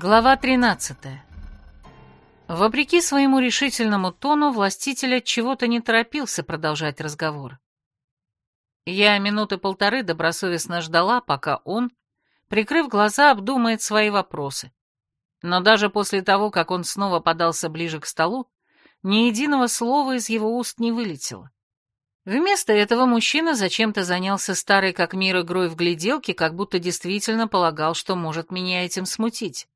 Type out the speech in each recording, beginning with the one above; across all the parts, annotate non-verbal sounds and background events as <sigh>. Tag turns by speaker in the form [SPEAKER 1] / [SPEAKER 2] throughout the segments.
[SPEAKER 1] Глава 13. Вопреки своему решительному тону, властитель от чего-то не торопился продолжать разговор. Я минуты полторы добросовестно ждала, пока он, прикрыв глаза, обдумает свои вопросы. Но даже после того, как он снова подался ближе к столу, ни единого слова из его уст не вылетело. Вместо этого мужчина зачем-то занялся старой как мир игрой в гляделки, как будто действительно полагал, что может меня этим смутить.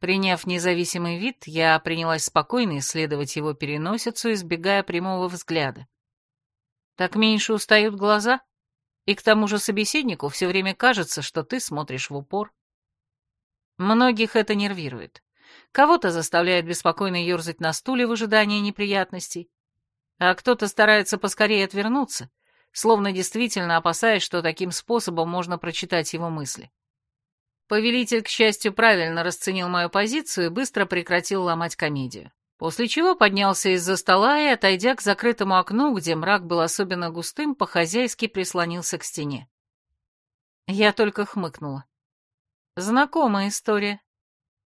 [SPEAKER 1] Приняв независимый вид, я принялась спокойно исследовать его переносицу, избегая прямого взгляда. Так меньше устают глаза, и к тому же собеседнику все время кажется, что ты смотришь в упор. Многих это нервирует. Кого-то заставляет беспокойно ерзать на стуле в ожидании неприятностей, а кто-то старается поскорее отвернуться, словно действительно опасаясь, что таким способом можно прочитать его мысли. Повелитель, к счастью, правильно расценил мою позицию и быстро прекратил ломать комедию. После чего поднялся из-за стола и, отойдя к закрытому окну, где мрак был особенно густым, по-хозяйски прислонился к стене. Я только хмыкнула. Знакомая история.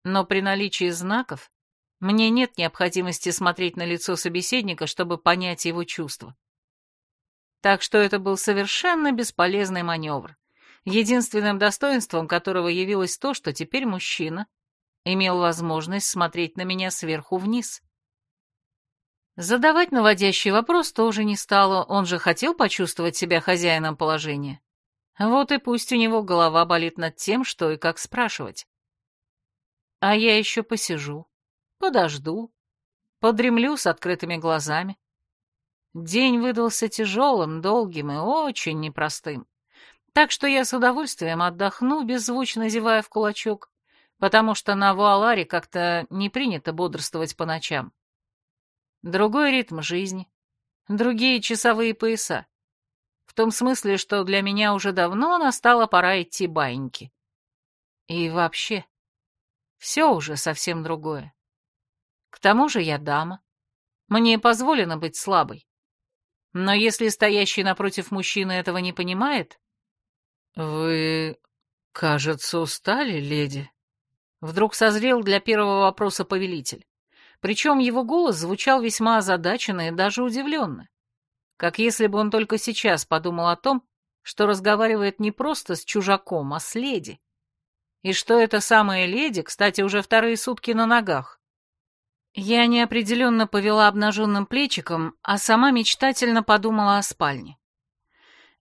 [SPEAKER 1] Но при наличии знаков мне нет необходимости смотреть на лицо собеседника, чтобы понять его чувства. Так что это был совершенно бесполезный маневр, единственным достоинством которого явилось то, что теперь мужчина имел возможность смотреть на меня сверху вниз. Задавать наводящий вопрос тоже не стало, он же хотел почувствовать себя хозяином положения. Вот и пусть у него голова болит над тем, что и как спрашивать. А я еще посижу, Подожду. Подремлю с открытыми глазами. День выдался тяжелым, долгим и очень непростым. Так что я с удовольствием отдохну, беззвучно зевая в кулачок, потому что на Вуаларе как-то не принято бодрствовать по ночам. Другой ритм жизни, другие часовые пояса. В том смысле, что для меня уже давно настала пора идти баиньки. И вообще, все уже совсем другое. К тому же я дама. Мне позволено быть слабой. Но если стоящий напротив мужчины этого не понимает... «Вы, кажется, устали, леди?» Вдруг созрел для первого вопроса повелитель. Причем его голос звучал весьма озадаченно и даже удивленно. Как если бы он только сейчас подумал о том, что разговаривает не просто с чужаком, а с леди. И что эта самая леди, кстати, уже вторые сутки на ногах. Я неопределенно повела обнаженным плечиком, а сама мечтательно подумала о спальне.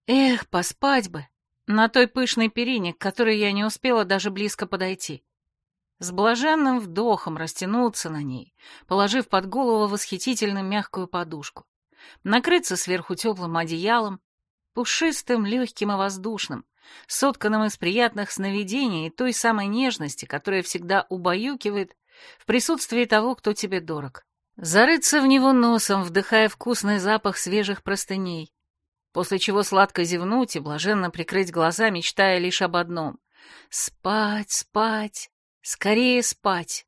[SPEAKER 1] Эх, поспать бы, на той пышной перине, к которой я не успела даже близко подойти. С блаженным вдохом растянуться на ней, положив под голову восхитительно мягкую подушку, накрыться сверху теплым одеялом, пушистым, легким и воздушным, сотканным из приятных сновидений и той самой нежности, которая всегда убаюкивает в присутствии того, кто тебе дорог. Зарыться в него носом, вдыхая вкусный запах свежих простыней, после чего сладко зевнуть и блаженно прикрыть глаза, мечтая лишь об одном — спать, спать, скорее спать.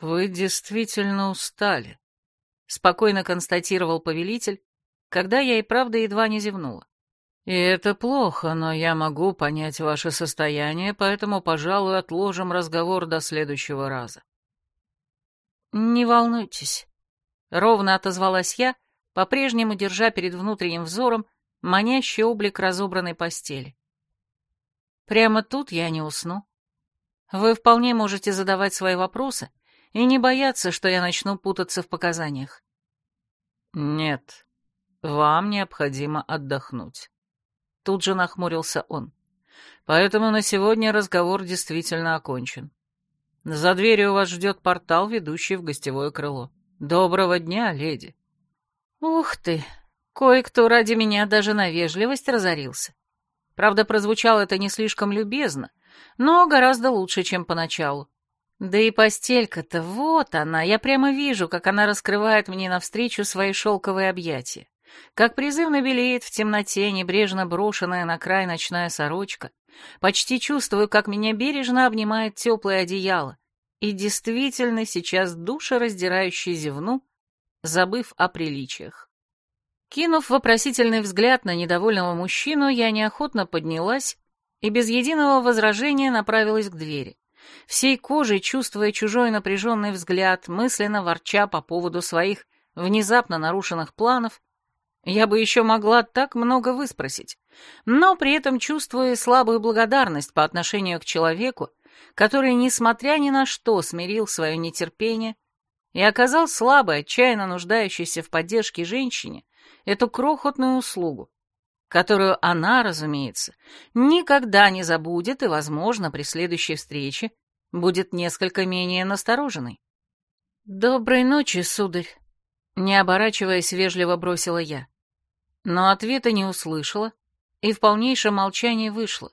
[SPEAKER 1] «Вы действительно устали», — спокойно констатировал повелитель, когда я и правда едва не зевнула. «И это плохо, но я могу понять ваше состояние, поэтому, пожалуй, отложим разговор до следующего раза. «Не волнуйтесь», — ровно отозвалась я, по-прежнему держа перед внутренним взором манящий облик разобранной постели. «Прямо тут я не усну. Вы вполне можете задавать свои вопросы и не бояться, что я начну путаться в показаниях». «Нет, вам необходимо отдохнуть». Тут же нахмурился он. «Поэтому на сегодня разговор действительно окончен. За дверью вас ждет портал, ведущий в гостевое крыло. Доброго дня, леди. Ух ты, кое-кто ради меня даже на вежливость разорился. Правда, прозвучало это не слишком любезно, но гораздо лучше, чем поначалу. Да и постелька-то, вот она, я прямо вижу, как она раскрывает мне навстречу свои шелковые объятия. Как призывно белеет в темноте небрежно брошенная на край ночная сорочка, Почти чувствую, как меня бережно обнимает теплое одеяло, и действительно сейчас душераздирающий зевну, забыв о приличиях. Кинув вопросительный взгляд на недовольного мужчину, я неохотно поднялась и без единого возражения направилась к двери, всей кожей чувствуя чужой напряженный взгляд, мысленно ворча по поводу своих внезапно нарушенных планов, я бы еще могла так много выспросить, но при этом чувствуя слабую благодарность по отношению к человеку, который, несмотря ни на что, смирил свое нетерпение и оказал слабой, отчаянно нуждающейся в поддержке женщине эту крохотную услугу, которую она, разумеется, никогда не забудет и, возможно, при следующей встрече будет несколько менее настороженной. «Доброй ночи, сударь», — не оборачиваясь, вежливо бросила я но ответа не услышала и в полнейшем молчании вышла,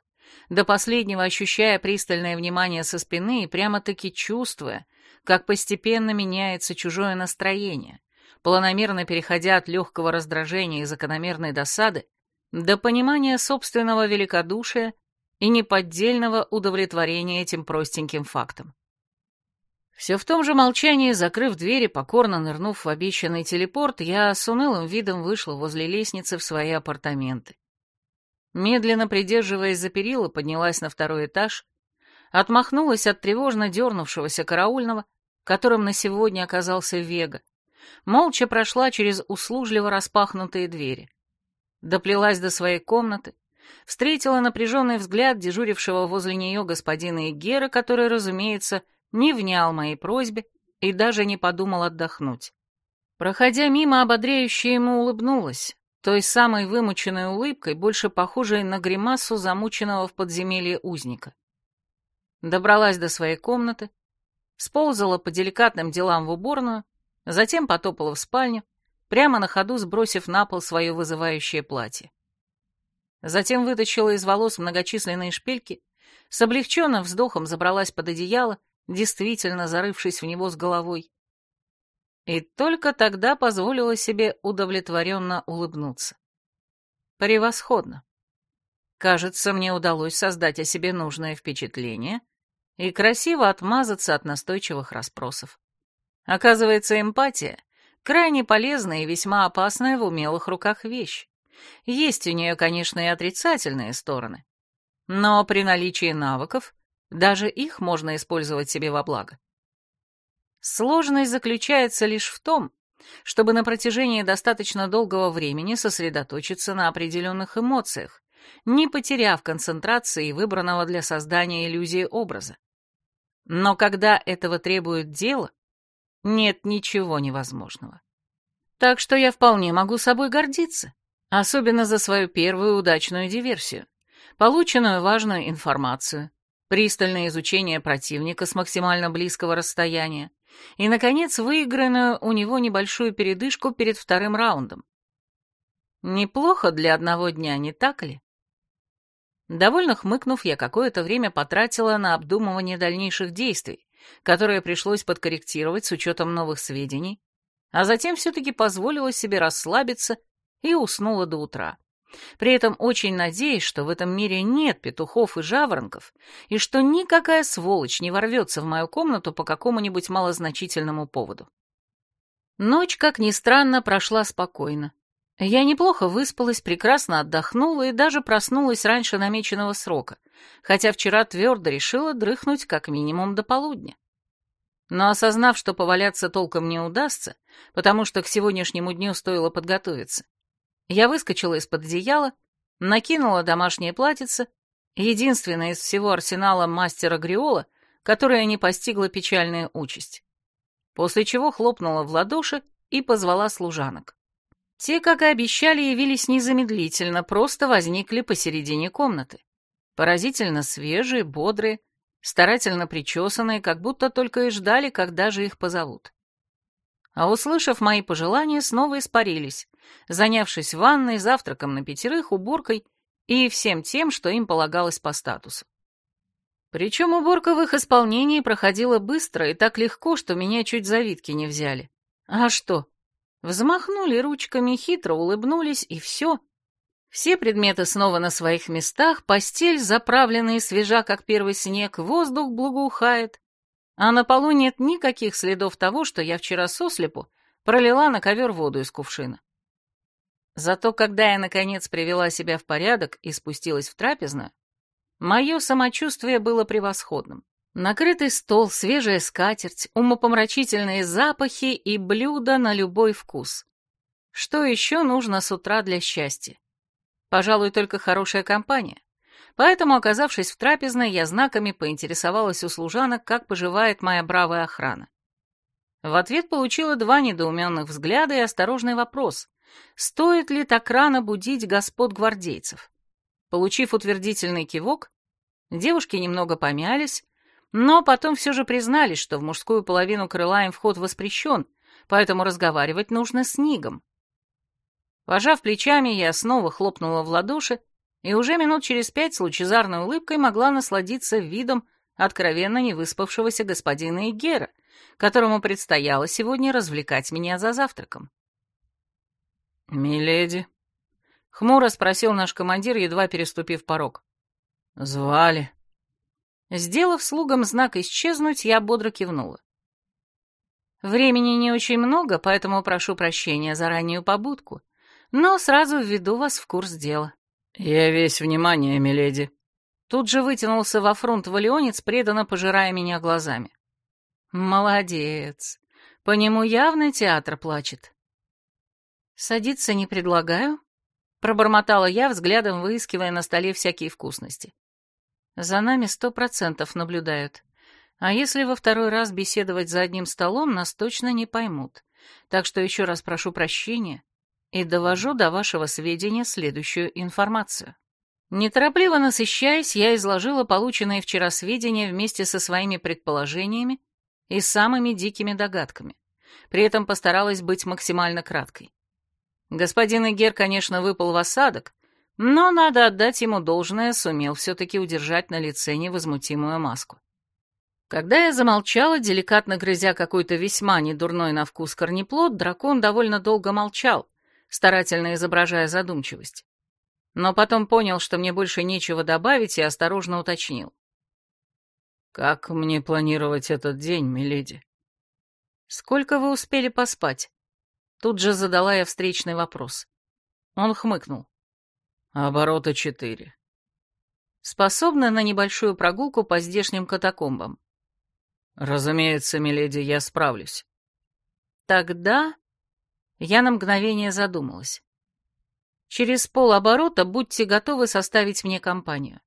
[SPEAKER 1] до последнего ощущая пристальное внимание со спины и прямо-таки чувствуя, как постепенно меняется чужое настроение, планомерно переходя от легкого раздражения и закономерной досады до понимания собственного великодушия и неподдельного удовлетворения этим простеньким фактом. Все в том же молчании, закрыв двери, покорно нырнув в обещанный телепорт, я с унылым видом вышла возле лестницы в свои апартаменты. Медленно придерживаясь за перила, поднялась на второй этаж, отмахнулась от тревожно дернувшегося караульного, которым на сегодня оказался Вега, молча прошла через услужливо распахнутые двери. Доплелась до своей комнаты, встретила напряженный взгляд дежурившего возле нее господина Игера, который, разумеется, не внял моей просьбе и даже не подумал отдохнуть. Проходя мимо, ободряюще ему улыбнулась, той самой вымученной улыбкой, больше похожей на гримасу замученного в подземелье узника. Добралась до своей комнаты, сползала по деликатным делам в уборную, затем потопала в спальню, прямо на ходу сбросив на пол свое вызывающее платье. Затем вытащила из волос многочисленные шпильки, с облегченным вздохом забралась под одеяло действительно зарывшись в него с головой. И только тогда позволила себе удовлетворенно улыбнуться. Превосходно. Кажется, мне удалось создать о себе нужное впечатление и красиво отмазаться от настойчивых расспросов. Оказывается, эмпатия — крайне полезная и весьма опасная в умелых руках вещь. Есть у нее, конечно, и отрицательные стороны. Но при наличии навыков даже их можно использовать себе во благо. Сложность заключается лишь в том, чтобы на протяжении достаточно долгого времени сосредоточиться на определенных эмоциях, не потеряв концентрации выбранного для создания иллюзии образа. Но когда этого требует дело, нет ничего невозможного. Так что я вполне могу собой гордиться, особенно за свою первую удачную диверсию, полученную важную информацию, пристальное изучение противника с максимально близкого расстояния и, наконец, выигранную у него небольшую передышку перед вторым раундом. Неплохо для одного дня, не так ли? Довольно хмыкнув, я какое-то время потратила на обдумывание дальнейших действий, которые пришлось подкорректировать с учетом новых сведений, а затем все-таки позволила себе расслабиться и уснула до утра. При этом очень надеюсь, что в этом мире нет петухов и жаворонков, и что никакая сволочь не ворвется в мою комнату по какому-нибудь малозначительному поводу. Ночь, как ни странно, прошла спокойно. Я неплохо выспалась, прекрасно отдохнула и даже проснулась раньше намеченного срока, хотя вчера твердо решила дрыхнуть как минимум до полудня. Но осознав, что поваляться толком не удастся, потому что к сегодняшнему дню стоило подготовиться, я выскочила из-под одеяла, накинула домашнее платьице, единственное из всего арсенала мастера Гриола, которое не постигла печальная участь. После чего хлопнула в ладоши и позвала служанок. Те, как и обещали, явились незамедлительно, просто возникли посередине комнаты. Поразительно свежие, бодрые, старательно причесанные, как будто только и ждали, когда же их позовут а, услышав мои пожелания, снова испарились, занявшись ванной, завтраком на пятерых, уборкой и всем тем, что им полагалось по статусу. Причем уборка в их исполнении проходила быстро и так легко, что меня чуть завидки не взяли. А что? Взмахнули ручками, хитро улыбнулись, и все. Все предметы снова на своих местах, постель, заправленная свежа, как первый снег, воздух благоухает, а на полу нет никаких следов того, что я вчера сослепу пролила на ковер воду из кувшина. Зато когда я, наконец, привела себя в порядок и спустилась в трапезную, мое самочувствие было превосходным. Накрытый стол, свежая скатерть, умопомрачительные запахи и блюда на любой вкус. Что еще нужно с утра для счастья? Пожалуй, только хорошая компания. Поэтому, оказавшись в трапезной, я знаками поинтересовалась у служанок, как поживает моя бравая охрана. В ответ получила два недоуменных взгляда и осторожный вопрос, стоит ли так рано будить господ гвардейцев. Получив утвердительный кивок, девушки немного помялись, но потом все же признались, что в мужскую половину крыла им вход воспрещен, поэтому разговаривать нужно с Нигом. Пожав плечами, я снова хлопнула в ладоши, и уже минут через пять с лучезарной улыбкой могла насладиться видом откровенно невыспавшегося господина Игера, которому предстояло сегодня развлекать меня за завтраком.
[SPEAKER 2] «Миледи?»
[SPEAKER 1] — хмуро спросил наш командир, едва переступив порог.
[SPEAKER 2] «Звали?»
[SPEAKER 1] Сделав слугам знак исчезнуть, я бодро кивнула. Времени не очень много, поэтому прошу прощения за раннюю побудку, но сразу введу вас в курс дела.
[SPEAKER 2] Я весь внимание, миледи.
[SPEAKER 1] Тут же вытянулся во фронт валионец, преданно пожирая меня глазами. Молодец. По нему явно театр плачет. Садиться не предлагаю, пробормотала я, взглядом выискивая на столе всякие вкусности. За нами сто процентов наблюдают. А если во второй раз беседовать за одним столом, нас точно не поймут. Так что еще раз прошу прощения и довожу до вашего сведения следующую информацию. Неторопливо насыщаясь, я изложила полученные вчера сведения вместе со своими предположениями и самыми дикими догадками. При этом постаралась быть максимально краткой. Господин Игер, конечно, выпал в осадок, но, надо отдать ему должное, сумел все-таки удержать на лице невозмутимую маску. Когда я замолчала, деликатно грызя какой-то весьма недурной на вкус корнеплод, дракон довольно долго молчал, старательно изображая задумчивость. Но потом понял, что мне больше нечего добавить, и осторожно уточнил.
[SPEAKER 2] «Как мне планировать этот день, миледи?»
[SPEAKER 1] «Сколько вы успели поспать?» Тут же задала я встречный вопрос. Он хмыкнул.
[SPEAKER 2] Оборота четыре.
[SPEAKER 1] Способна на небольшую прогулку по здешним катакомбам.
[SPEAKER 2] Разумеется, миледи, я справлюсь.
[SPEAKER 1] Тогда я на мгновение задумалась. Через полоборота будьте готовы составить мне компанию.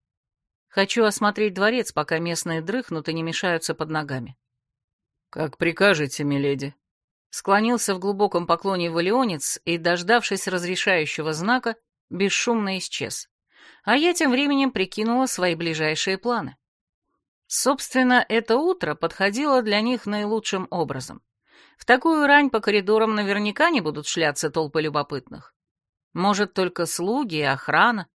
[SPEAKER 1] Хочу осмотреть дворец, пока местные дрыхнут и не мешаются под ногами.
[SPEAKER 2] Как прикажете, миледи.
[SPEAKER 1] Склонился в глубоком поклоне валионец и, дождавшись разрешающего знака, бесшумно исчез. А я тем временем прикинула свои ближайшие планы. Собственно, это утро подходило для них наилучшим образом. В такую рань по коридорам наверняка не будут шляться толпы любопытных. Может, только слуги и охрана,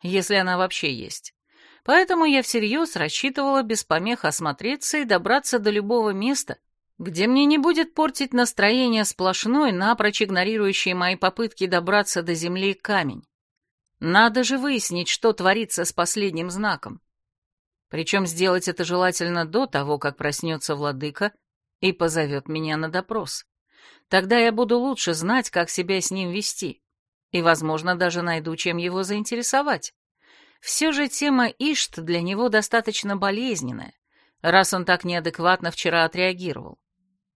[SPEAKER 1] если она вообще есть. Поэтому я всерьез рассчитывала без помех осмотреться и добраться до любого места, где мне не будет портить настроение сплошной, напрочь игнорирующий мои попытки добраться до земли камень. Надо же выяснить, что творится с последним знаком. Причем сделать это желательно до того, как проснется владыка и позовет меня на допрос. Тогда я буду лучше знать, как себя с ним вести, и, возможно, даже найду, чем его заинтересовать. Все же тема Ишт для него достаточно болезненная, раз он так неадекватно вчера отреагировал.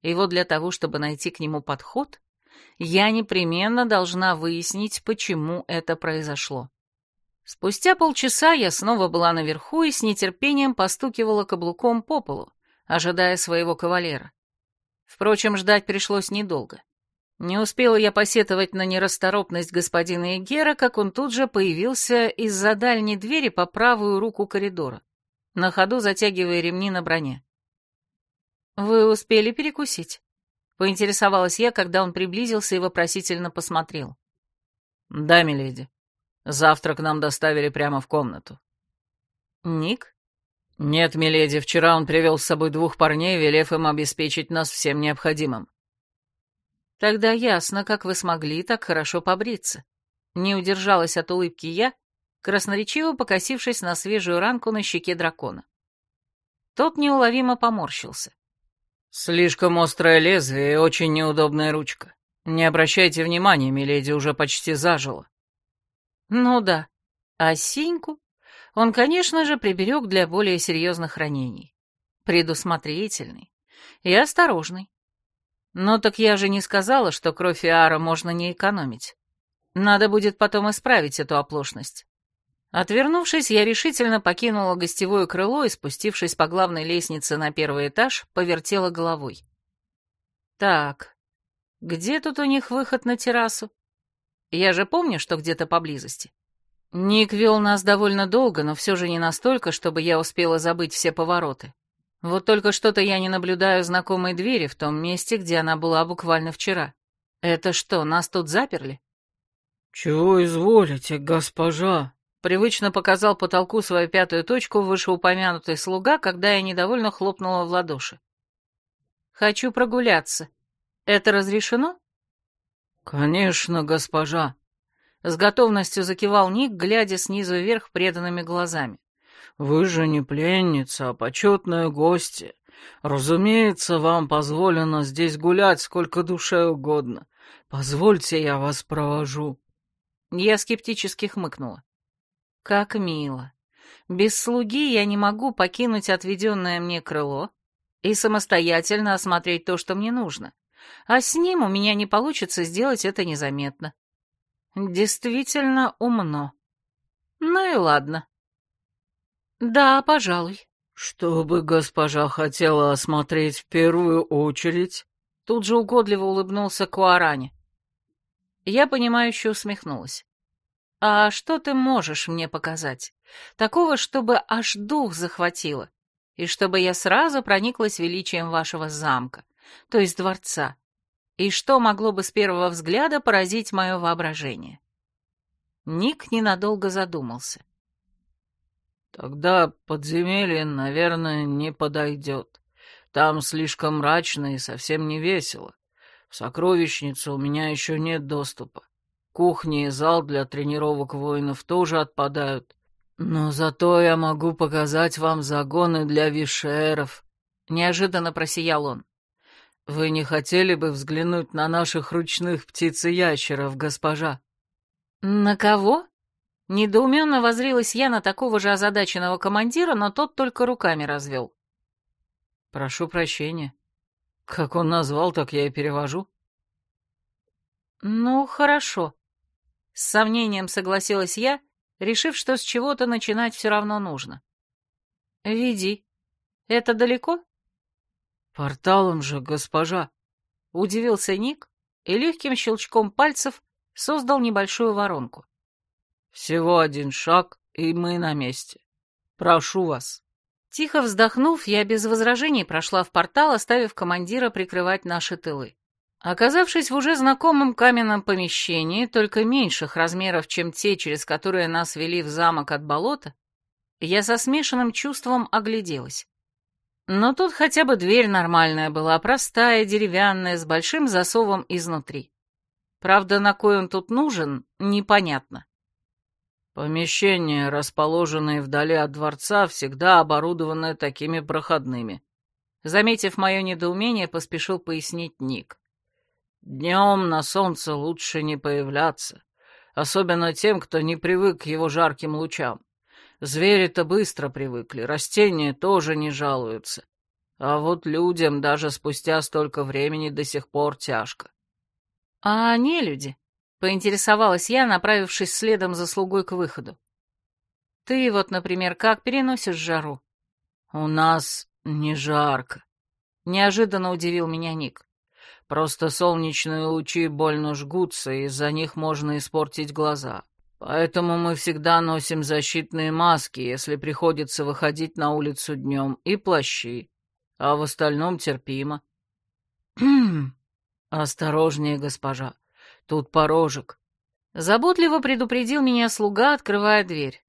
[SPEAKER 1] И вот для того, чтобы найти к нему подход, я непременно должна выяснить, почему это произошло. Спустя полчаса я снова была наверху и с нетерпением постукивала каблуком по полу, ожидая своего кавалера. Впрочем, ждать пришлось недолго. Не успела я посетовать на нерасторопность господина Эгера, как он тут же появился из-за дальней двери по правую руку коридора, на ходу затягивая ремни на броне. «Вы успели перекусить?» Поинтересовалась я, когда он приблизился и вопросительно посмотрел.
[SPEAKER 2] «Да, миледи. Завтрак нам доставили прямо в комнату».
[SPEAKER 1] «Ник?»
[SPEAKER 2] «Нет, миледи, вчера он привел с собой двух парней, велев им обеспечить нас всем необходимым».
[SPEAKER 1] «Тогда ясно, как вы смогли так хорошо побриться». Не удержалась от улыбки я, красноречиво покосившись на свежую ранку на щеке дракона. Тот неуловимо поморщился.
[SPEAKER 2] «Слишком острое лезвие и очень неудобная ручка. Не обращайте внимания, миледи уже почти зажила».
[SPEAKER 1] «Ну да. А синьку он, конечно же, приберег для более серьезных ранений. предусмотрительный и осторожный. Но так я же не сказала, что кровь Иара можно не экономить. Надо будет потом исправить эту оплошность. Отвернувшись, я решительно покинула гостевое крыло и, спустившись по главной лестнице на первый этаж, повертела головой. Так, где тут у них выход на террасу? Я же помню, что где-то поблизости. Ник вел нас довольно долго, но все же не настолько, чтобы я успела забыть все повороты. Вот только что-то я не наблюдаю знакомой двери в том месте, где она была буквально вчера. Это что, нас тут заперли?
[SPEAKER 2] «Чего изволите, госпожа?»
[SPEAKER 1] Привычно показал потолку свою пятую точку вышеупомянутый слуга, когда я недовольно хлопнула в ладоши. «Хочу прогуляться. Это разрешено?»
[SPEAKER 2] «Конечно, госпожа», —
[SPEAKER 1] с готовностью закивал Ник, глядя снизу вверх преданными глазами.
[SPEAKER 2] «Вы же не пленница, а почетные гости. Разумеется, вам позволено здесь гулять сколько душе угодно. Позвольте, я вас провожу».
[SPEAKER 1] Я скептически хмыкнула. Как мило. Без слуги я не могу покинуть отведенное мне крыло и самостоятельно осмотреть то, что мне нужно. А с ним у меня не получится сделать это незаметно. Действительно умно. Ну и ладно. Да, пожалуй.
[SPEAKER 2] Что бы госпожа хотела осмотреть в первую очередь?
[SPEAKER 1] Тут же угодливо улыбнулся Куарани. Я понимающе усмехнулась. «А что ты можешь мне показать? Такого, чтобы аж дух захватило, и чтобы я сразу прониклась величием вашего замка, то есть дворца, и что могло бы с первого взгляда поразить мое воображение?» Ник ненадолго задумался.
[SPEAKER 2] «Тогда подземелье, наверное, не подойдет. Там слишком мрачно и совсем не весело. В сокровищницу у меня еще нет доступа. Кухня и зал для тренировок воинов тоже отпадают. Но зато я могу показать вам загоны для вишеров. Неожиданно просиял он. Вы не хотели бы взглянуть на наших ручных птиц и ящеров, госпожа?
[SPEAKER 1] На кого? Недоуменно возрилась я на такого же озадаченного командира, но тот только руками развел.
[SPEAKER 2] Прошу прощения. Как он назвал, так я и перевожу.
[SPEAKER 1] Ну, хорошо. С сомнением согласилась я, решив, что с чего-то начинать все равно нужно. «Веди. Это далеко?»
[SPEAKER 2] «Порталом же, госпожа!»
[SPEAKER 1] Удивился Ник и легким щелчком пальцев создал небольшую воронку.
[SPEAKER 2] «Всего один шаг, и мы на месте. Прошу вас».
[SPEAKER 1] Тихо вздохнув, я без возражений прошла в портал, оставив командира прикрывать наши тылы. Оказавшись в уже знакомом каменном помещении, только меньших размеров, чем те, через которые нас вели в замок от болота, я со смешанным чувством огляделась. Но тут хотя бы дверь нормальная была, простая, деревянная, с большим засовом изнутри. Правда, на кой он тут нужен, непонятно.
[SPEAKER 2] Помещения, расположенные вдали от дворца, всегда оборудованы такими проходными.
[SPEAKER 1] Заметив мое недоумение, поспешил пояснить Ник.
[SPEAKER 2] Днем на солнце лучше не появляться, особенно тем, кто не привык к его жарким лучам. Звери-то быстро привыкли, растения тоже не жалуются. А вот людям даже спустя столько времени до сих пор тяжко.
[SPEAKER 1] — А не люди? — поинтересовалась я, направившись следом за слугой к выходу. — Ты вот, например, как переносишь жару?
[SPEAKER 2] — У нас не жарко.
[SPEAKER 1] Неожиданно удивил меня Ник.
[SPEAKER 2] Просто солнечные лучи больно жгутся, и из-за них можно испортить глаза. Поэтому мы всегда носим защитные маски, если приходится выходить на улицу днем, и плащи. А в остальном терпимо. <clears throat> Осторожнее, госпожа. Тут порожек.
[SPEAKER 1] Заботливо предупредил меня слуга, открывая дверь.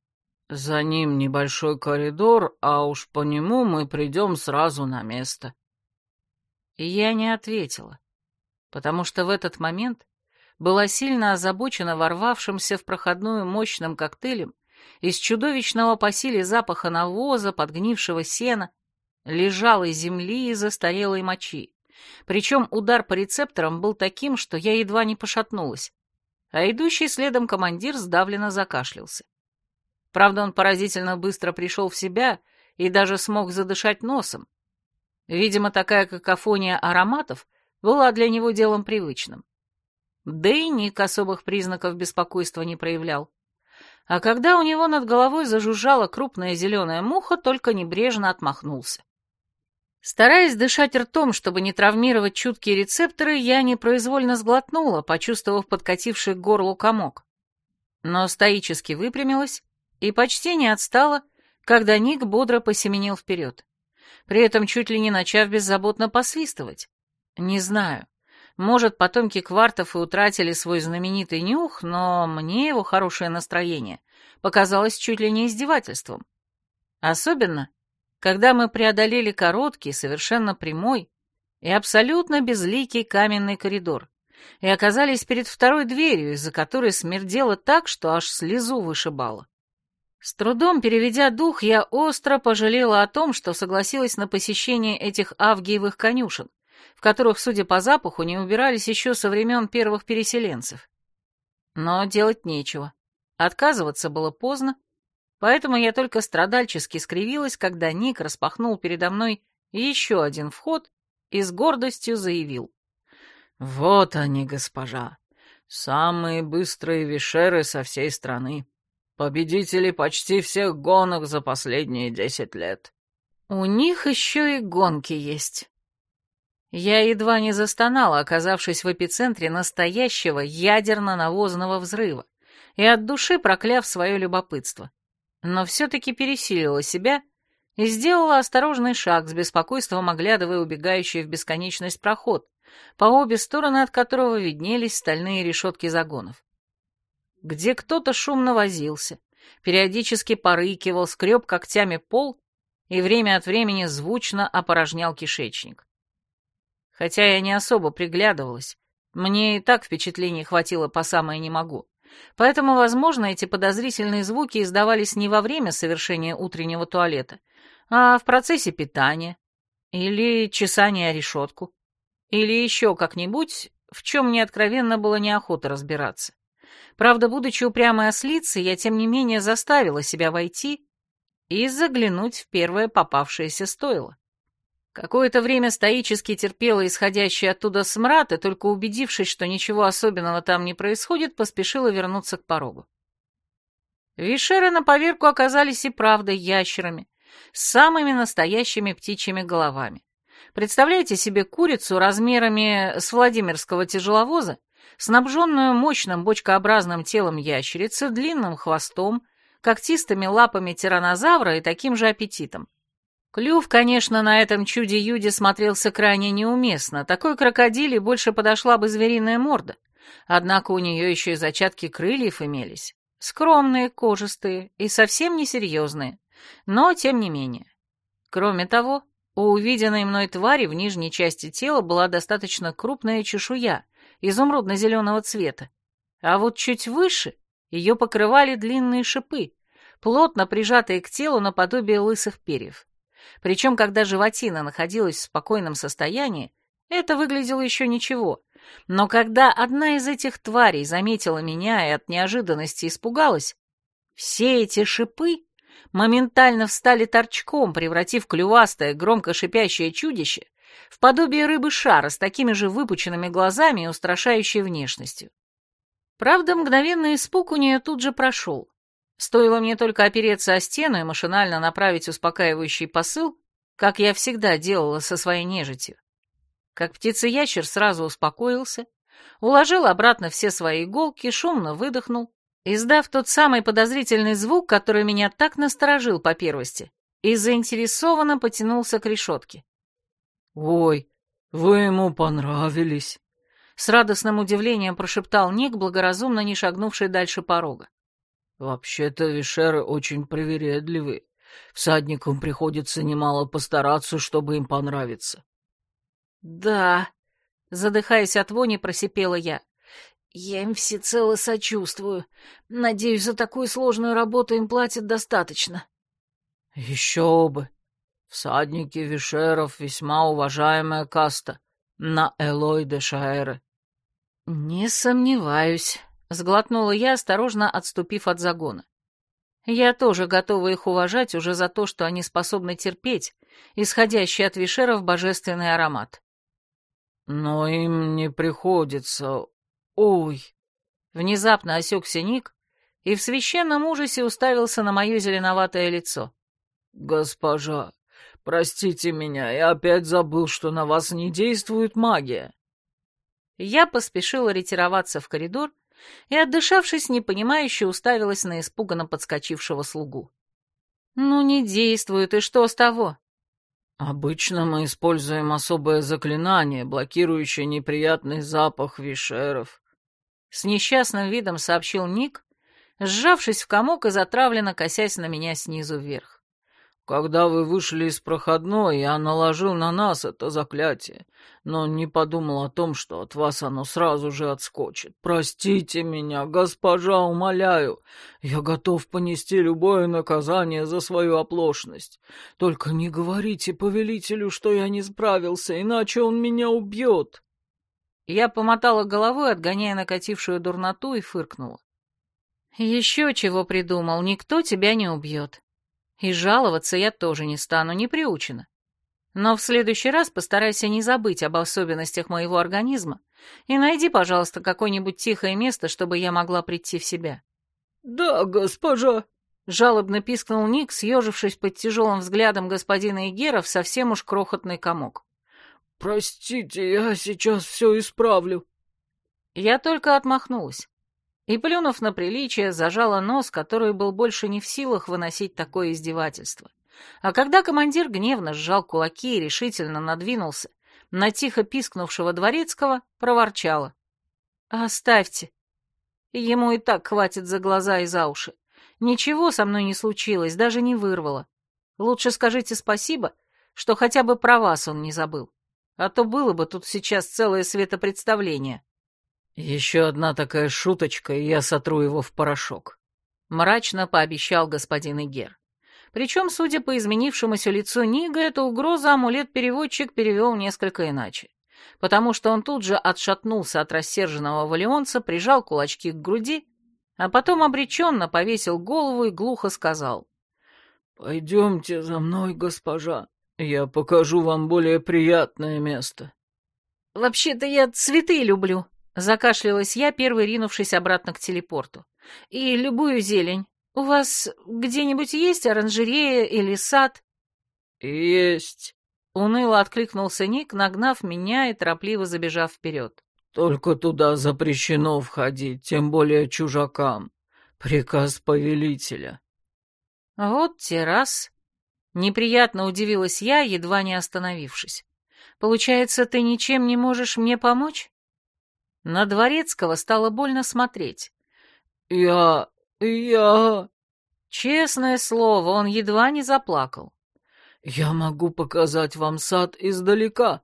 [SPEAKER 2] За ним небольшой коридор, а уж по нему мы придем сразу на место.
[SPEAKER 1] Я не ответила потому что в этот момент была сильно озабочена ворвавшимся в проходную мощным коктейлем из чудовищного по силе запаха навоза, подгнившего сена, лежалой земли и застарелой мочи. Причем удар по рецепторам был таким, что я едва не пошатнулась, а идущий следом командир сдавленно закашлялся. Правда, он поразительно быстро пришел в себя и даже смог задышать носом, Видимо, такая какофония ароматов была для него делом привычным. Да и Ник особых признаков беспокойства не проявлял. А когда у него над головой зажужжала крупная зеленая муха, только небрежно отмахнулся. Стараясь дышать ртом, чтобы не травмировать чуткие рецепторы, я непроизвольно сглотнула, почувствовав подкативший к горлу комок. Но стоически выпрямилась и почти не отстала, когда Ник бодро посеменил вперед, при этом чуть ли не начав беззаботно посвистывать. Не знаю, может, потомки квартов и утратили свой знаменитый нюх, но мне его хорошее настроение показалось чуть ли не издевательством. Особенно, когда мы преодолели короткий, совершенно прямой и абсолютно безликий каменный коридор и оказались перед второй дверью, из-за которой смердело так, что аж слезу вышибало. С трудом переведя дух, я остро пожалела о том, что согласилась на посещение этих авгиевых конюшен, в которых, судя по запаху, не убирались еще со времен первых переселенцев. Но делать нечего. Отказываться было поздно, поэтому я только страдальчески скривилась, когда Ник распахнул передо мной еще один вход и с гордостью заявил. «Вот они, госпожа, самые быстрые вишеры со всей страны. Победители почти всех гонок за последние десять лет». «У них еще и гонки есть». Я едва не застонала, оказавшись в эпицентре настоящего ядерно-навозного взрыва, и от души прокляв свое любопытство но все-таки пересилила себя и сделала осторожный шаг, с беспокойством оглядывая убегающий в бесконечность проход, по обе стороны от которого виднелись стальные решетки загонов. Где кто-то шумно возился, периодически порыкивал, скреб когтями пол и время от времени звучно опорожнял кишечник. Хотя я не особо приглядывалась, мне и так впечатлений хватило по самое не могу. Поэтому, возможно, эти подозрительные звуки издавались не во время совершения утреннего туалета, а в процессе питания, или чесания решетку, или еще как-нибудь, в чем мне откровенно было неохота разбираться. Правда, будучи упрямой ослицей, я, тем не менее, заставила себя войти и заглянуть в первое попавшееся стойло. Какое-то время стоически терпела исходящий оттуда смрад, и только убедившись, что ничего особенного там не происходит, поспешила вернуться к порогу. Вишеры на поверку оказались и правда ящерами, с самыми настоящими птичьими головами. Представляете себе курицу размерами с Владимирского тяжеловоза, снабженную мощным бочкообразным телом ящерицы, длинным хвостом, когтистыми лапами тиранозавра и таким же аппетитом. Клюв, конечно, на этом чуде-юде смотрелся крайне неуместно. Такой крокодиле больше подошла бы звериная морда. Однако у нее еще и зачатки крыльев имелись. Скромные, кожистые и совсем несерьезные, но тем не менее. Кроме того, у увиденной мной твари в нижней части тела была достаточно крупная чешуя, изумрудно-зеленого цвета, а вот чуть выше ее покрывали длинные шипы, плотно прижатые к телу наподобие лысых перьев. Причем, когда животина находилась в спокойном состоянии, это выглядело еще ничего. Но когда одна из этих тварей заметила меня и от неожиданности испугалась, все эти шипы моментально встали торчком, превратив клювастое, громко шипящее чудище в подобие рыбы-шара с такими же выпученными глазами и устрашающей внешностью. Правда, мгновенный испуг у нее тут же прошел. Стоило мне только опереться о стену и машинально направить успокаивающий посыл, как я всегда делала со своей нежитью. Как птица-ящер сразу успокоился, уложил обратно все свои иголки, шумно выдохнул, издав тот самый подозрительный звук, который меня так насторожил по первости, и заинтересованно потянулся к решетке.
[SPEAKER 2] «Ой, вы ему понравились!»
[SPEAKER 1] С радостным удивлением прошептал Ник, благоразумно не шагнувший дальше порога.
[SPEAKER 2] «Вообще-то вишеры очень привередливы. Всадникам приходится немало постараться, чтобы им понравиться».
[SPEAKER 1] «Да», — задыхаясь от вони, просипела я. «Я им всецело сочувствую. Надеюсь, за такую сложную работу им платят достаточно».
[SPEAKER 2] «Еще бы! Всадники вишеров — весьма уважаемая каста на Элой де Шаэры».
[SPEAKER 1] «Не сомневаюсь», Сглотнула я, осторожно отступив от загона. Я тоже готова их уважать уже за то, что они способны терпеть исходящий от вишеров божественный аромат.
[SPEAKER 2] «Но им не приходится... Ой!»
[SPEAKER 1] Внезапно осекся Ник и в священном ужасе уставился на мое зеленоватое лицо.
[SPEAKER 2] «Госпожа, простите меня, я опять забыл, что на вас не действует магия».
[SPEAKER 1] Я поспешила ретироваться в коридор и, отдышавшись, непонимающе уставилась на испуганно подскочившего слугу. «Ну, не действует, и что с того?»
[SPEAKER 2] «Обычно мы используем особое заклинание, блокирующее неприятный запах вишеров», —
[SPEAKER 1] с несчастным видом сообщил Ник, сжавшись в комок и затравленно косясь на меня снизу вверх.
[SPEAKER 2] Когда вы вышли из проходной, я наложил на нас это заклятие, но не подумал о том, что от вас оно сразу же отскочит. Простите меня, госпожа, умоляю. Я готов понести любое наказание за свою оплошность. Только не говорите повелителю, что я не справился, иначе он меня убьет.
[SPEAKER 1] Я помотала головой, отгоняя накатившую дурноту, и фыркнула. «Еще чего придумал, никто тебя не убьет. И жаловаться я тоже не стану, не приучена. Но в следующий раз постарайся не забыть об особенностях моего организма и найди, пожалуйста, какое-нибудь тихое место, чтобы я могла прийти в себя».
[SPEAKER 2] «Да, госпожа», —
[SPEAKER 1] жалобно пискнул Ник, съежившись под тяжелым взглядом господина Игера в совсем уж крохотный комок.
[SPEAKER 2] «Простите, я сейчас все исправлю».
[SPEAKER 1] Я только отмахнулась и, плюнув на приличие, зажала нос, который был больше не в силах выносить такое издевательство. А когда командир гневно сжал кулаки и решительно надвинулся на тихо пискнувшего дворецкого, проворчала. «Оставьте. Ему и так хватит за глаза и за уши. Ничего со мной не случилось, даже не вырвало. Лучше скажите спасибо, что хотя бы про вас он не забыл. А то было бы тут сейчас целое светопредставление».
[SPEAKER 2] «Еще одна такая шуточка, и я сотру его в порошок», —
[SPEAKER 1] мрачно пообещал господин Игер. Причем, судя по изменившемуся лицу Нига, эту угрозу амулет-переводчик перевел несколько иначе, потому что он тут же отшатнулся от рассерженного валионца, прижал кулачки к груди, а потом обреченно повесил голову и глухо сказал.
[SPEAKER 2] «Пойдемте за мной, госпожа, я покажу вам более приятное место».
[SPEAKER 1] «Вообще-то я цветы люблю», Закашлялась я, первой ринувшись обратно к телепорту. «И любую зелень. У вас где-нибудь есть оранжерея или сад?»
[SPEAKER 2] «Есть», —
[SPEAKER 1] уныло откликнулся Ник, нагнав меня и торопливо забежав вперед.
[SPEAKER 2] «Только туда запрещено входить, тем более чужакам. Приказ повелителя».
[SPEAKER 1] «Вот те раз». Неприятно удивилась я, едва не остановившись. «Получается, ты ничем не можешь мне помочь?» На Дворецкого стало больно смотреть.
[SPEAKER 2] «Я... я...»
[SPEAKER 1] Честное слово, он едва не заплакал.
[SPEAKER 2] «Я могу показать вам сад издалека».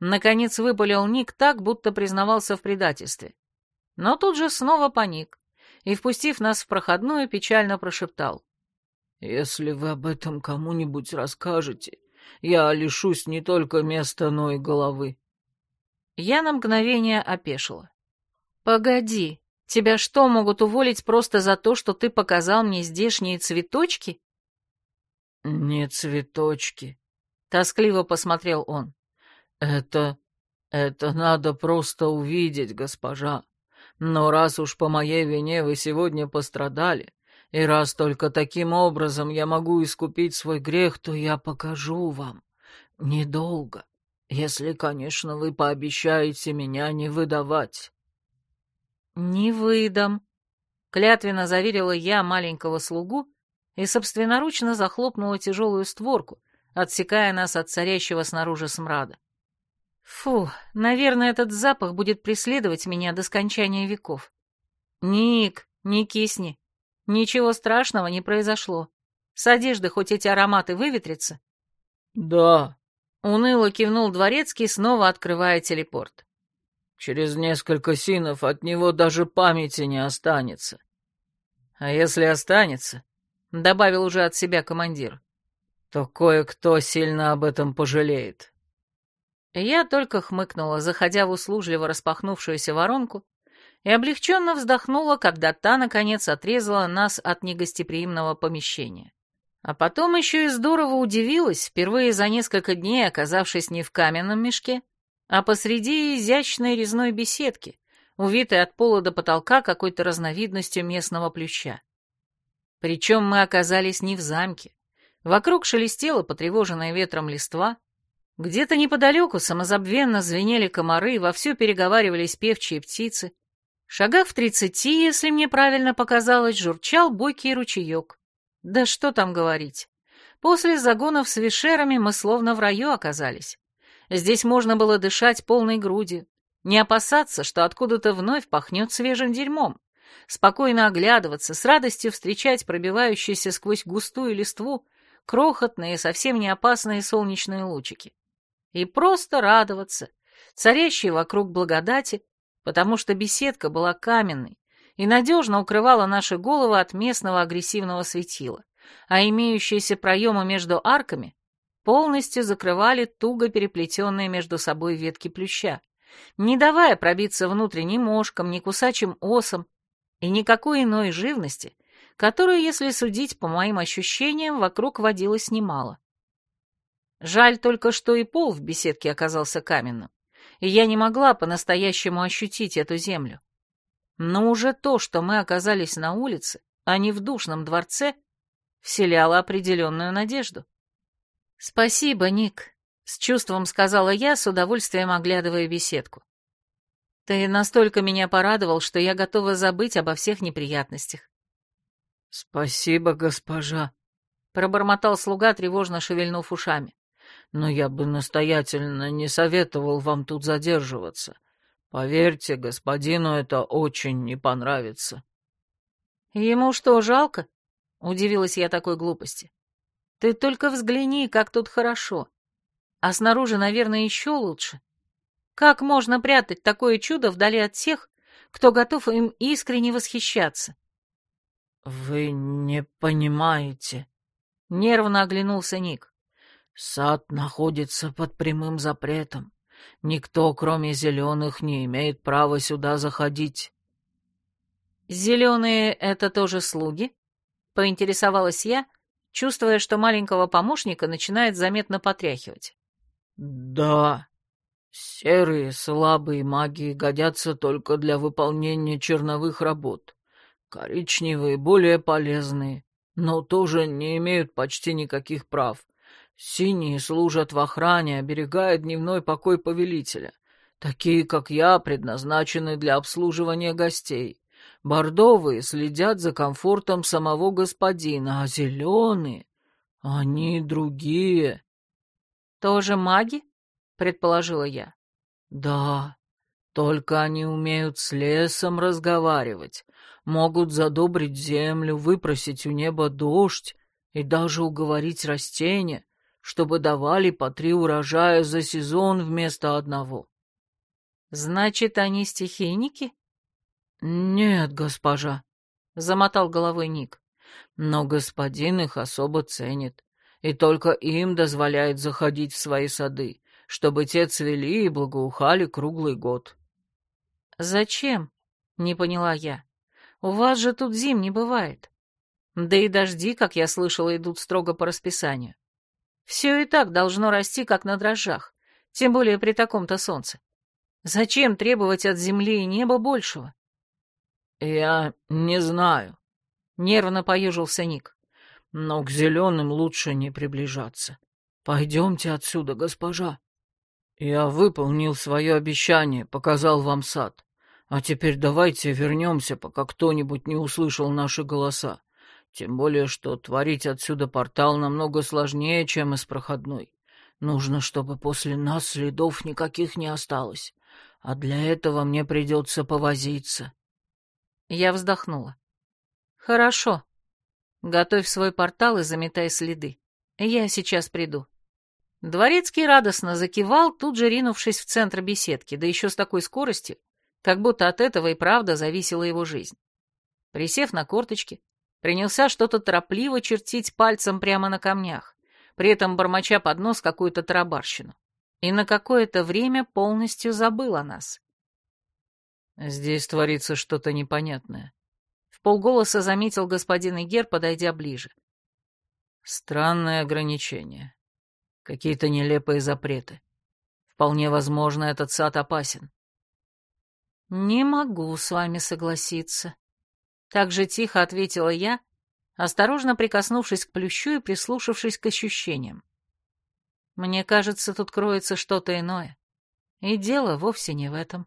[SPEAKER 1] Наконец выпалил Ник так, будто признавался в предательстве. Но тут же снова паник и, впустив нас в проходную, печально прошептал.
[SPEAKER 2] «Если вы об этом кому-нибудь расскажете, я лишусь не только места, но и головы».
[SPEAKER 1] Я на мгновение опешила. «Погоди, тебя что, могут уволить просто за то, что ты показал мне здешние цветочки?»
[SPEAKER 2] «Не цветочки», —
[SPEAKER 1] тоскливо посмотрел он.
[SPEAKER 2] «Это... это надо просто увидеть, госпожа. Но раз уж по моей вине вы сегодня пострадали, и раз только таким образом я могу искупить свой грех, то я покажу вам. Недолго. Если, конечно, вы пообещаете меня не выдавать.
[SPEAKER 1] Не выдам, клятвенно заверила я маленького слугу и собственноручно захлопнула тяжелую створку, отсекая нас от царящего снаружи смрада. Фу, наверное, этот запах будет преследовать меня до скончания веков. Ник, не кисни. Ничего страшного не произошло. С одежды хоть эти ароматы выветрятся?
[SPEAKER 2] Да,
[SPEAKER 1] Уныло кивнул дворецкий, снова открывая телепорт.
[SPEAKER 2] Через несколько синов от него даже памяти не останется.
[SPEAKER 1] А если останется, — добавил уже от себя командир, —
[SPEAKER 2] то кое-кто сильно об этом пожалеет.
[SPEAKER 1] Я только хмыкнула, заходя в услужливо распахнувшуюся воронку, и облегченно вздохнула, когда та, наконец, отрезала нас от негостеприимного помещения. А потом еще и здорово удивилась, впервые за несколько дней оказавшись не в каменном мешке, а посреди изящной резной беседки, увитой от пола до потолка какой-то разновидностью местного плюща. Причем мы оказались не в замке. Вокруг шелестела потревоженная ветром листва, где-то неподалеку самозабвенно звенели комары, вовсю переговаривались певчие птицы. Шагах в тридцати, если мне правильно показалось, журчал бойкий ручеек. Да что там говорить. После загонов с вишерами мы словно в раю оказались. Здесь можно было дышать полной грудью, не опасаться, что откуда-то вновь пахнет свежим дерьмом, спокойно оглядываться, с радостью встречать пробивающиеся сквозь густую листву крохотные, совсем не опасные солнечные лучики. И просто радоваться, царящей вокруг благодати, потому что беседка была каменной и надежно укрывала наши головы от местного агрессивного светила, а имеющиеся проемы между арками полностью закрывали туго переплетенные между собой ветки плюща, не давая пробиться внутрь ни мошкам, ни кусачим осам и никакой иной живности, которую, если судить по моим ощущениям, вокруг водилось немало. Жаль только, что и пол в беседке оказался каменным, и я не могла по-настоящему ощутить эту землю. Но уже то, что мы оказались на улице, а не в душном дворце, вселяло определенную надежду. «Спасибо, Ник», — с чувством сказала я, с удовольствием оглядывая беседку. «Ты настолько меня порадовал, что я готова забыть обо всех неприятностях».
[SPEAKER 2] «Спасибо, госпожа», — пробормотал слуга, тревожно шевельнув ушами. «Но я бы настоятельно не советовал вам тут задерживаться. Поверьте, господину это очень не понравится».
[SPEAKER 1] «Ему что, жалко?» — удивилась я такой глупости. Ты только взгляни, как тут хорошо. А снаружи, наверное, еще лучше. Как можно прятать такое чудо вдали от тех, кто готов им искренне восхищаться?
[SPEAKER 2] Вы не понимаете.
[SPEAKER 1] Нервно оглянулся Ник.
[SPEAKER 2] Сад находится под прямым запретом. Никто, кроме зеленых, не имеет права сюда заходить.
[SPEAKER 1] Зеленые — это тоже слуги? Поинтересовалась я, — чувствуя, что маленького помощника начинает заметно потряхивать.
[SPEAKER 2] «Да, серые слабые маги годятся только для выполнения черновых работ. Коричневые более полезные, но тоже не имеют почти никаких прав. Синие служат в охране, оберегая дневной покой повелителя. Такие, как я, предназначены для обслуживания гостей. Бордовые следят за комфортом самого господина, а зеленые, они другие.
[SPEAKER 1] Тоже маги? Предположила я.
[SPEAKER 2] Да, только они умеют с лесом разговаривать, могут задобрить землю, выпросить у неба дождь и даже уговорить растения, чтобы давали по три урожая за сезон вместо одного.
[SPEAKER 1] Значит, они стихийники?
[SPEAKER 2] «Нет, госпожа», — замотал головой Ник. «Но господин их особо ценит, и только им дозволяет заходить в свои сады, чтобы те цвели и благоухали круглый год».
[SPEAKER 1] «Зачем?» — не поняла я. «У вас же тут зим не бывает. Да и дожди, как я слышала, идут строго по расписанию. Все и так должно расти, как на дрожжах, тем более при таком-то солнце. Зачем требовать от земли и неба большего?»
[SPEAKER 2] «Я не знаю», — нервно поежился Ник. «Но к зеленым лучше не приближаться. Пойдемте отсюда, госпожа. Я выполнил свое обещание, показал вам сад. А теперь давайте вернемся, пока кто-нибудь не услышал наши голоса. Тем более, что творить отсюда портал намного сложнее, чем из проходной. Нужно, чтобы после нас следов никаких не осталось. А для этого мне придется повозиться».
[SPEAKER 1] Я вздохнула. «Хорошо. Готовь свой портал и заметай следы. Я сейчас приду». Дворецкий радостно закивал, тут же ринувшись в центр беседки, да еще с такой скоростью, как будто от этого и правда зависела его жизнь. Присев на корточки, принялся что-то торопливо чертить пальцем прямо на камнях, при этом бормоча под нос какую-то тарабарщину. И на какое-то время полностью забыл о нас.
[SPEAKER 2] Здесь творится что-то непонятное.
[SPEAKER 1] В полголоса заметил господин Игер, подойдя ближе.
[SPEAKER 2] Странные ограничения. Какие-то нелепые запреты. Вполне возможно, этот сад опасен.
[SPEAKER 1] Не могу с вами согласиться. Так же тихо ответила я, осторожно прикоснувшись к плющу и прислушавшись к ощущениям. Мне кажется, тут кроется что-то иное. И дело вовсе не в этом.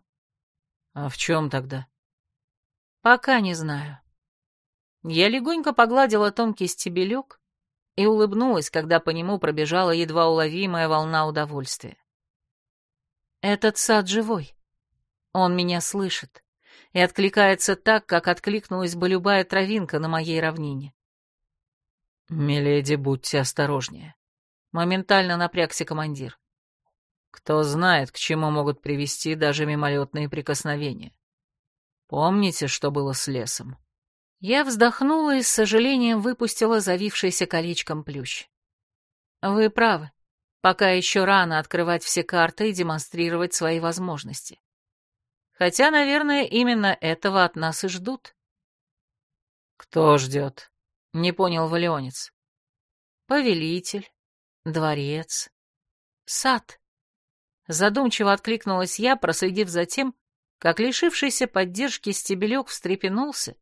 [SPEAKER 2] А в чем тогда?
[SPEAKER 1] Пока не знаю. Я легонько погладила тонкий стебелек и улыбнулась, когда по нему пробежала едва уловимая волна удовольствия. Этот сад живой. Он меня слышит и откликается так, как откликнулась бы любая травинка на моей равнине.
[SPEAKER 2] «Миледи, будьте осторожнее», — моментально напрягся командир. «Кто знает, к чему могут привести даже мимолетные прикосновения. Помните, что было с лесом?»
[SPEAKER 1] Я вздохнула и с сожалением выпустила завившийся колечком плющ. «Вы правы. Пока еще рано открывать все карты и демонстрировать свои возможности. Хотя, наверное, именно этого от нас и ждут.
[SPEAKER 2] «Кто ждет?» — не понял Валионец.
[SPEAKER 1] «Повелитель, дворец, сад». Задумчиво откликнулась я, проследив за тем, как лишившийся поддержки стебелек встрепенулся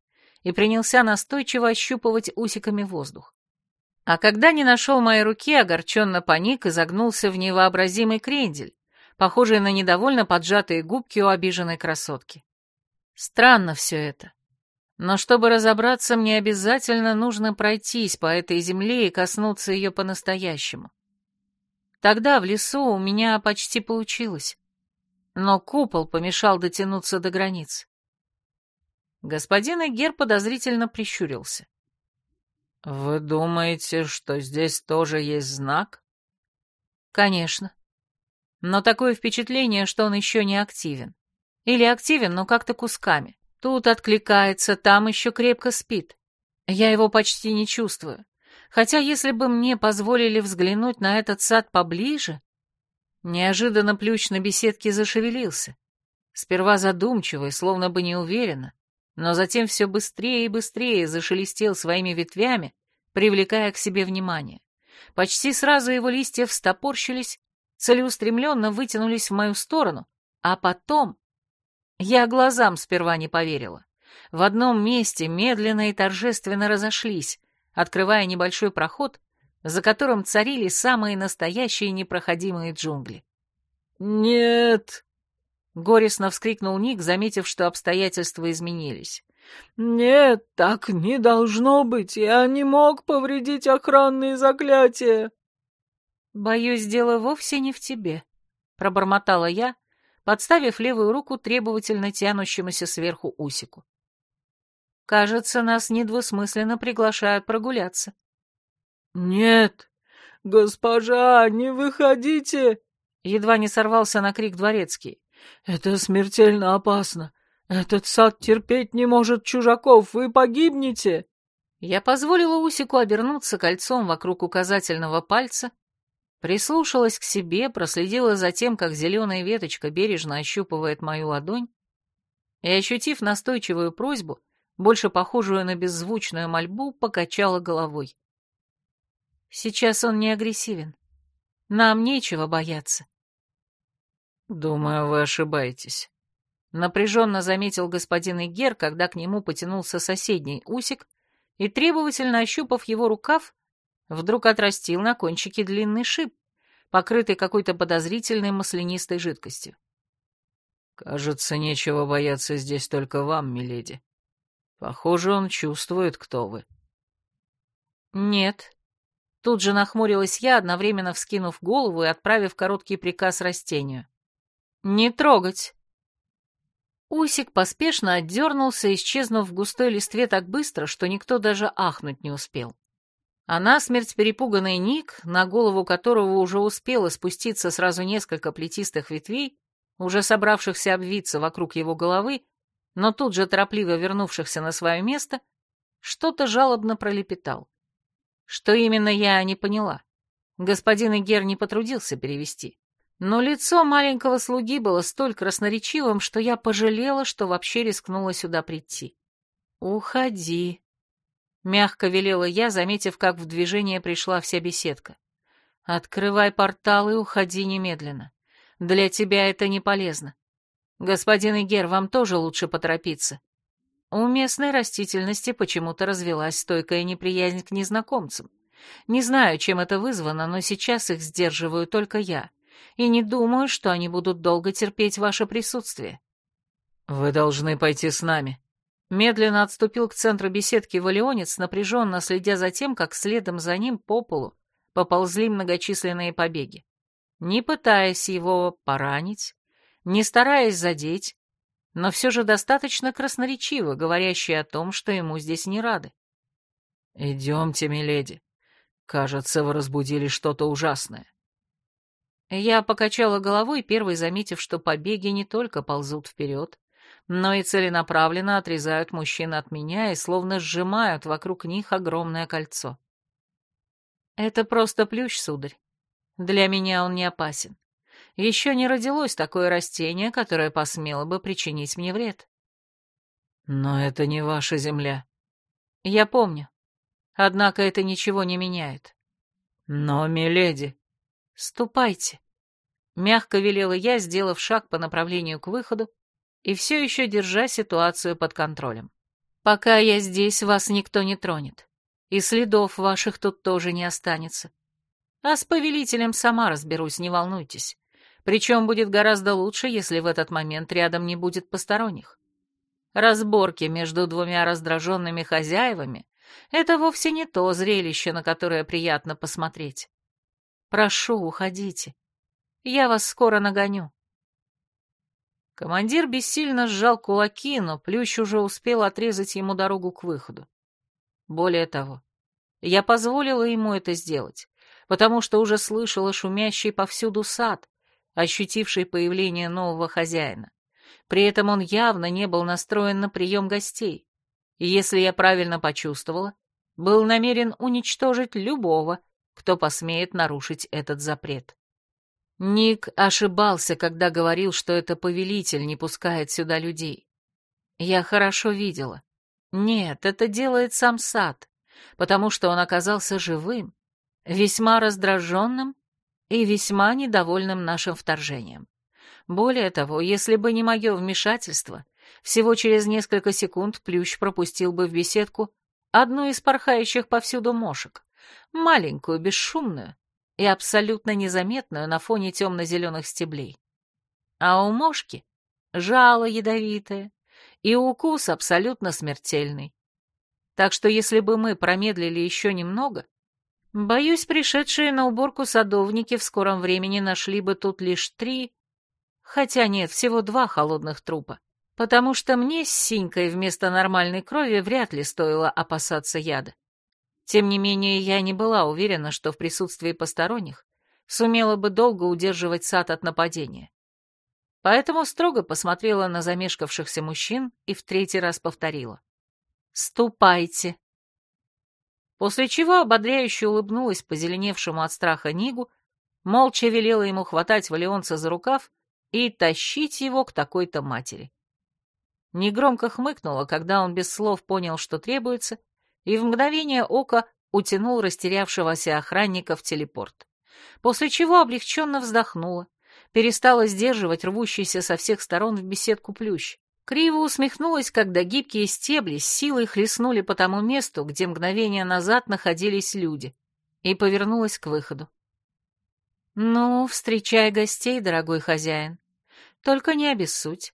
[SPEAKER 1] и принялся настойчиво ощупывать усиками воздух. А когда не нашел моей руки, огорченно паник и загнулся в невообразимый крендель, похожие на недовольно поджатые губки у обиженной красотки. Странно все это. Но чтобы разобраться, мне обязательно нужно пройтись по этой земле и коснуться ее по-настоящему. Тогда в лесу у меня почти получилось. Но купол помешал дотянуться до границ. Господин Эгер подозрительно прищурился.
[SPEAKER 2] «Вы думаете, что здесь тоже есть знак?»
[SPEAKER 1] «Конечно но такое впечатление, что он еще не активен. Или активен, но как-то кусками. Тут откликается, там еще крепко спит. Я его почти не чувствую. Хотя если бы мне позволили взглянуть на этот сад поближе... Неожиданно плющ на беседке зашевелился. Сперва задумчиво и словно бы неуверенно, но затем все быстрее и быстрее зашелестел своими ветвями, привлекая к себе внимание. Почти сразу его листья встопорщились, целеустремленно вытянулись в мою сторону, а потом... Я глазам сперва не поверила. В одном месте медленно и торжественно разошлись, открывая небольшой проход, за которым царили самые настоящие непроходимые джунгли.
[SPEAKER 2] «Нет!»
[SPEAKER 1] — горестно вскрикнул Ник, заметив, что обстоятельства изменились.
[SPEAKER 2] «Нет, так не должно быть, я не мог повредить охранные заклятия!»
[SPEAKER 1] «Боюсь, дело вовсе не в тебе», — пробормотала я, подставив левую руку требовательно тянущемуся сверху усику. «Кажется, нас недвусмысленно приглашают прогуляться».
[SPEAKER 2] «Нет, госпожа, не выходите!»
[SPEAKER 1] Едва не сорвался на крик дворецкий.
[SPEAKER 2] «Это смертельно опасно. Этот сад терпеть не может чужаков, вы погибнете!»
[SPEAKER 1] Я позволила Усику обернуться кольцом вокруг указательного пальца Прислушалась к себе, проследила за тем, как зеленая веточка бережно ощупывает мою ладонь, и, ощутив настойчивую просьбу, больше похожую на беззвучную мольбу, покачала головой. Сейчас он не агрессивен. Нам нечего бояться.
[SPEAKER 2] Думаю, вы ошибаетесь.
[SPEAKER 1] Напряженно заметил господин Игер, когда к нему потянулся соседний усик, и, требовательно ощупав его рукав, вдруг отрастил на кончике длинный шип, покрытый какой-то подозрительной маслянистой жидкостью.
[SPEAKER 2] «Кажется, нечего бояться здесь только вам, миледи. Похоже, он чувствует, кто вы».
[SPEAKER 1] «Нет». Тут же нахмурилась я, одновременно вскинув голову и отправив короткий приказ растению. «Не трогать!» Усик поспешно отдернулся, исчезнув в густой листве так быстро, что никто даже ахнуть не успел. А насмерть перепуганный Ник, на голову которого уже успело спуститься сразу несколько плетистых ветвей, уже собравшихся обвиться вокруг его головы, но тут же торопливо вернувшихся на свое место, что-то жалобно пролепетал. Что именно, я не поняла. Господин Игер не потрудился перевести. Но лицо маленького слуги было столь красноречивым, что я пожалела, что вообще рискнула сюда прийти. «Уходи», Мягко велела я, заметив, как в движение пришла вся беседка. «Открывай портал и уходи немедленно. Для тебя это не полезно. Господин Игер, вам тоже лучше поторопиться. У местной растительности почему-то развелась стойкая неприязнь к незнакомцам. Не знаю, чем это вызвано, но сейчас их сдерживаю только я, и не думаю, что они будут долго терпеть ваше присутствие.
[SPEAKER 2] Вы должны пойти с нами.
[SPEAKER 1] Медленно отступил к центру беседки валионец, напряженно следя за тем, как следом за ним по полу поползли многочисленные побеги. Не пытаясь его поранить, не стараясь задеть, но все же достаточно красноречиво, говорящие о том, что ему здесь не рады.
[SPEAKER 2] «Идемте, миледи. Кажется, вы разбудили что-то ужасное».
[SPEAKER 1] Я покачала головой, первой заметив, что побеги не только ползут вперед, но и целенаправленно отрезают мужчин от меня и словно сжимают вокруг них огромное кольцо. Это просто плющ, сударь. Для меня он не опасен. Еще не родилось такое растение, которое посмело бы причинить мне вред.
[SPEAKER 2] Но это не ваша земля.
[SPEAKER 1] Я помню. Однако это ничего не меняет.
[SPEAKER 2] Но, миледи...
[SPEAKER 1] Ступайте. Мягко велела я, сделав шаг по направлению к выходу и все еще держа ситуацию под контролем. Пока я здесь, вас никто не тронет. И следов ваших тут тоже не останется. А с повелителем сама разберусь, не волнуйтесь. Причем будет гораздо лучше, если в этот момент рядом не будет посторонних. Разборки между двумя раздраженными хозяевами — это вовсе не то зрелище, на которое приятно посмотреть. Прошу, уходите. Я вас скоро нагоню. Командир бессильно сжал кулаки, но Плющ уже успел отрезать ему дорогу к выходу. Более того, я позволила ему это сделать, потому что уже слышала шумящий повсюду сад, ощутивший появление нового хозяина. При этом он явно не был настроен на прием гостей, и, если я правильно почувствовала, был намерен уничтожить любого, кто посмеет нарушить этот запрет. Ник ошибался, когда говорил, что это повелитель не пускает сюда людей. Я хорошо видела. Нет, это делает сам сад, потому что он оказался живым, весьма раздраженным и весьма недовольным нашим вторжением. Более того, если бы не мое вмешательство, всего через несколько секунд Плющ пропустил бы в беседку одну из порхающих повсюду мошек, маленькую, бесшумную и абсолютно незаметную на фоне темно-зеленых стеблей. А у мошки жало ядовитое, и укус абсолютно смертельный. Так что если бы мы промедлили еще немного, Боюсь, пришедшие на уборку садовники в скором времени нашли бы тут лишь три, хотя нет, всего два холодных трупа, потому что мне с синькой вместо нормальной крови вряд ли стоило опасаться яда. Тем не менее, я не была уверена, что в присутствии посторонних сумела бы долго удерживать сад от нападения. Поэтому строго посмотрела на замешкавшихся мужчин и в третий раз повторила. «Ступайте!» после чего ободряюще улыбнулась позеленевшему от страха Нигу, молча велела ему хватать Валионца за рукав и тащить его к такой-то матери. Негромко хмыкнула, когда он без слов понял, что требуется, и в мгновение ока утянул растерявшегося охранника в телепорт, после чего облегченно вздохнула, перестала сдерживать рвущийся со всех сторон в беседку плющ, Криво усмехнулась, когда гибкие стебли с силой хлестнули по тому месту, где мгновение назад находились люди, и повернулась к выходу. «Ну, встречай гостей, дорогой хозяин. Только не обессудь.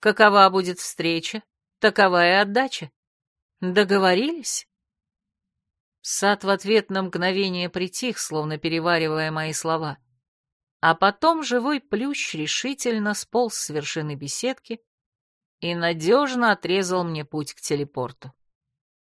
[SPEAKER 1] Какова будет встреча, такова и отдача. Договорились?» Сад в ответ на мгновение притих, словно переваривая мои слова. А потом живой плющ решительно сполз с вершины беседки, и надежно отрезал мне путь к телепорту.